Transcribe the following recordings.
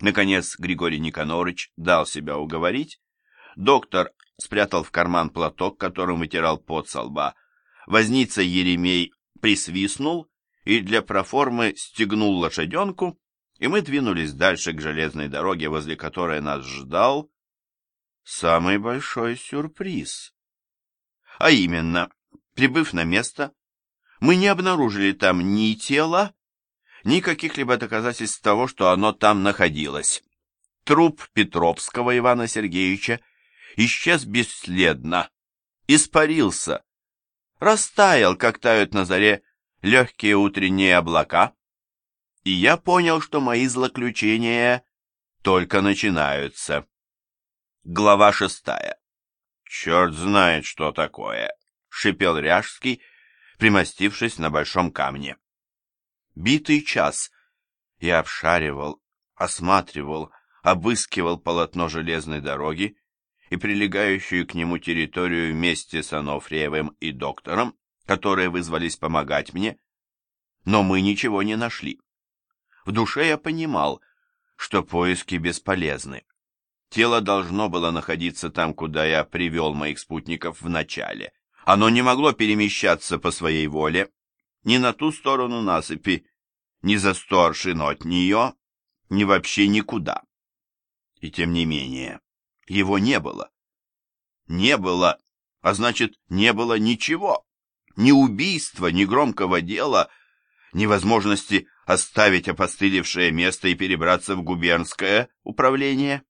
Наконец Григорий Никонорович дал себя уговорить. Доктор спрятал в карман платок, которым вытирал пот со лба. Возница Еремей присвистнул и для проформы стегнул лошаденку, и мы двинулись дальше к железной дороге, возле которой нас ждал самый большой сюрприз. А именно, прибыв на место, мы не обнаружили там ни тела, ни каких-либо доказательств того, что оно там находилось. Труп Петровского Ивана Сергеевича исчез бесследно, испарился, растаял, как тают на заре легкие утренние облака, и я понял, что мои злоключения только начинаются. Глава шестая. «Черт знает, что такое!» — шипел Ряжский, примостившись на большом камне. Битый час я обшаривал, осматривал, обыскивал полотно железной дороги и прилегающую к нему территорию вместе с Анофриевым и доктором, которые вызвались помогать мне, но мы ничего не нашли. В душе я понимал, что поиски бесполезны. Тело должно было находиться там, куда я привел моих спутников в начале. Оно не могло перемещаться по своей воле ни на ту сторону насыпи, ни за сто аршин от нее, ни вообще никуда. И тем не менее, его не было. Не было, а значит, не было ничего. Ни убийства, ни громкого дела, ни возможности оставить опостылевшее место и перебраться в губернское управление.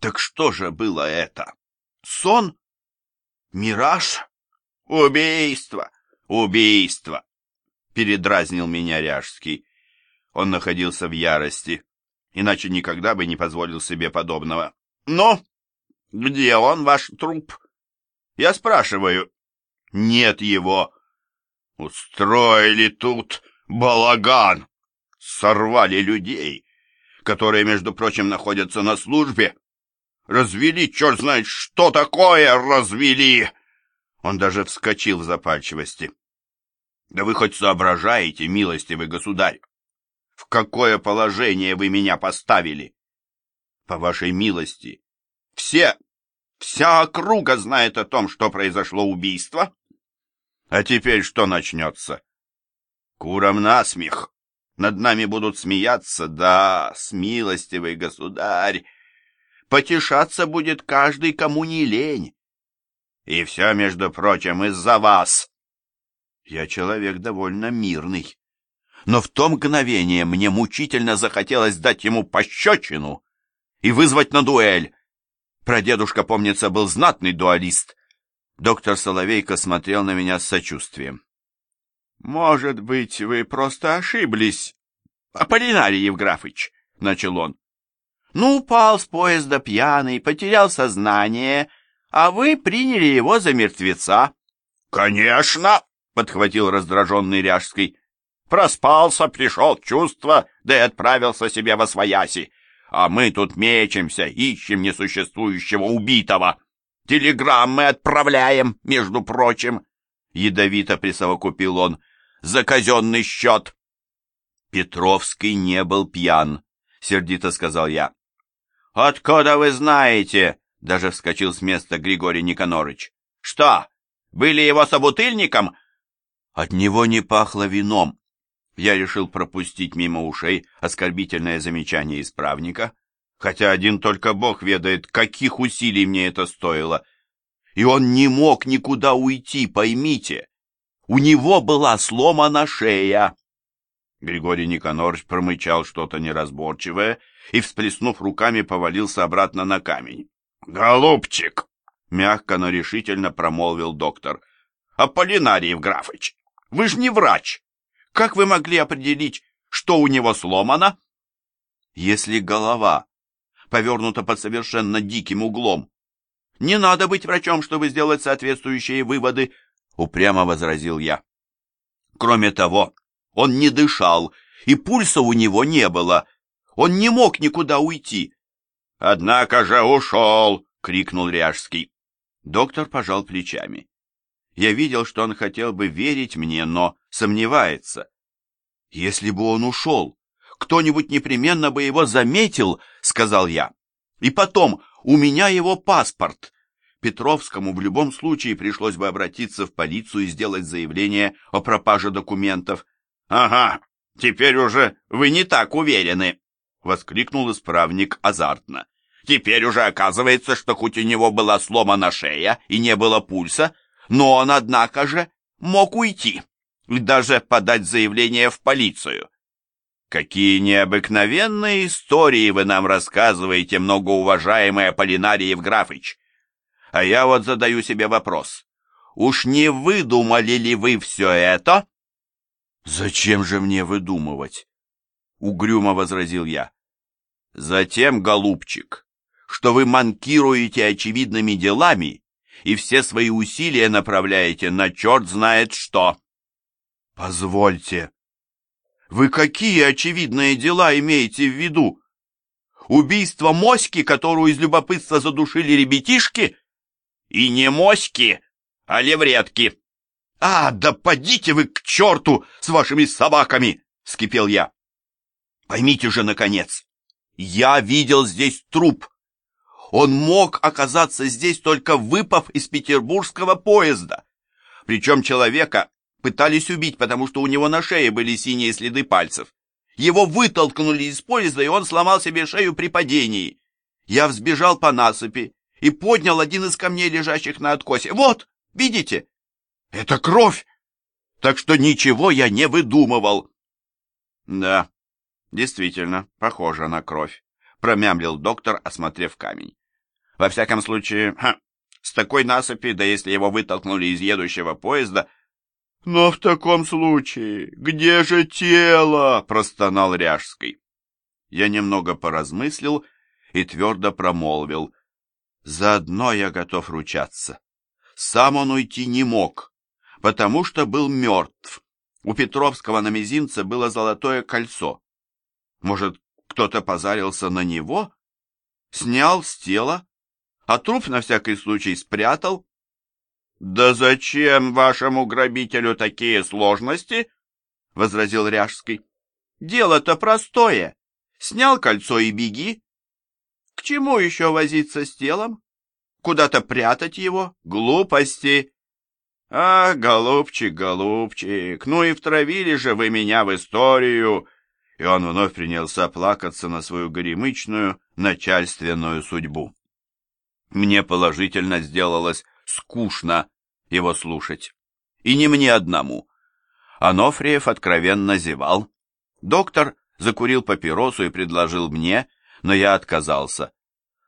Так что же было это? Сон? Мираж? Убийство! Убийство! Передразнил меня Ряжский. Он находился в ярости, иначе никогда бы не позволил себе подобного. Но где он, ваш труп? Я спрашиваю. Нет его. Устроили тут балаган. Сорвали людей, которые, между прочим, находятся на службе Развели, черт знает, что такое развели!» Он даже вскочил в запальчивости. «Да вы хоть соображаете, милостивый государь, в какое положение вы меня поставили? По вашей милости, все, вся округа знает о том, что произошло убийство. А теперь что начнется? Курам насмех. Над нами будут смеяться, да, смилостивый государь потешаться будет каждый, кому не лень. И все, между прочим, из-за вас. Я человек довольно мирный, но в то мгновение мне мучительно захотелось дать ему пощечину и вызвать на дуэль. Прадедушка, помнится, был знатный дуалист. Доктор Соловейко смотрел на меня с сочувствием. «Может быть, вы просто ошиблись, Аполлинарий Евграфыч», — начал он. Ну, упал с поезда пьяный, потерял сознание, а вы приняли его за мертвеца. — Конечно, — подхватил раздраженный Ряжский. Проспался, пришел чувство, да и отправился себе во свояси. А мы тут мечемся, ищем несуществующего убитого. Телеграммы отправляем, между прочим. Ядовито присовокупил он. За казенный счет. Петровский не был пьян, сердито сказал я. «Откуда вы знаете?» — даже вскочил с места Григорий Никонорыч. «Что, были его собутыльником?» От него не пахло вином. Я решил пропустить мимо ушей оскорбительное замечание исправника, хотя один только Бог ведает, каких усилий мне это стоило. И он не мог никуда уйти, поймите. У него была сломана шея. Григорий Никонорович промычал что-то неразборчивое и, всплеснув руками, повалился обратно на камень. «Голубчик!» — мягко, но решительно промолвил доктор. «Аполлинарий Евграфыч, вы же не врач! Как вы могли определить, что у него сломано?» «Если голова повернута под совершенно диким углом, не надо быть врачом, чтобы сделать соответствующие выводы», — упрямо возразил я. «Кроме того, он не дышал, и пульса у него не было. Он не мог никуда уйти. «Однако же ушел!» — крикнул Ряжский. Доктор пожал плечами. Я видел, что он хотел бы верить мне, но сомневается. Если бы он ушел, кто-нибудь непременно бы его заметил, сказал я. И потом, у меня его паспорт. Петровскому в любом случае пришлось бы обратиться в полицию и сделать заявление о пропаже документов. Ага, теперь уже вы не так уверены, воскликнул исправник азартно. Теперь уже оказывается, что хоть у него была сломана шея и не было пульса, но он, однако же, мог уйти и даже подать заявление в полицию. Какие необыкновенные истории вы нам рассказываете, многоуважаемый Аполлинарий Евграфыч. А я вот задаю себе вопрос. Уж не выдумали ли вы все это? Зачем же мне выдумывать? Угрюмо возразил я. Затем, голубчик, что вы манкируете очевидными делами и все свои усилия направляете на черт знает что. Позвольте. Вы какие очевидные дела имеете в виду? Убийство моськи, которую из любопытства задушили ребятишки? И не моськи, а левретки. А, да подите вы к черту с вашими собаками, скипел я. Поймите же, наконец, я видел здесь труп. Он мог оказаться здесь только выпав из петербургского поезда. Причем человека пытались убить, потому что у него на шее были синие следы пальцев. Его вытолкнули из поезда, и он сломал себе шею при падении. Я взбежал по насыпи и поднял один из камней, лежащих на откосе. Вот, видите? Это кровь! Так что ничего я не выдумывал. Да, действительно, похоже на кровь, промямлил доктор, осмотрев камень. Во всяком случае, ха, с такой насыпи, да если его вытолкнули из едущего поезда... Но в таком случае, где же тело? простонал Ряжский. Я немного поразмыслил и твердо промолвил. Заодно я готов ручаться. Сам он уйти не мог, потому что был мертв. У Петровского на мизинце было золотое кольцо. Может, кто-то позарился на него? Снял с тела а труп на всякий случай спрятал. «Да зачем вашему грабителю такие сложности?» — возразил Ряжский. «Дело-то простое. Снял кольцо и беги. К чему еще возиться с телом? Куда-то прятать его? Глупости!» «А, голубчик, голубчик, ну и втравили же вы меня в историю!» И он вновь принялся плакаться на свою горемычную начальственную судьбу. Мне положительно сделалось скучно его слушать. И не мне одному. Анофриев откровенно зевал. Доктор закурил папиросу и предложил мне, но я отказался.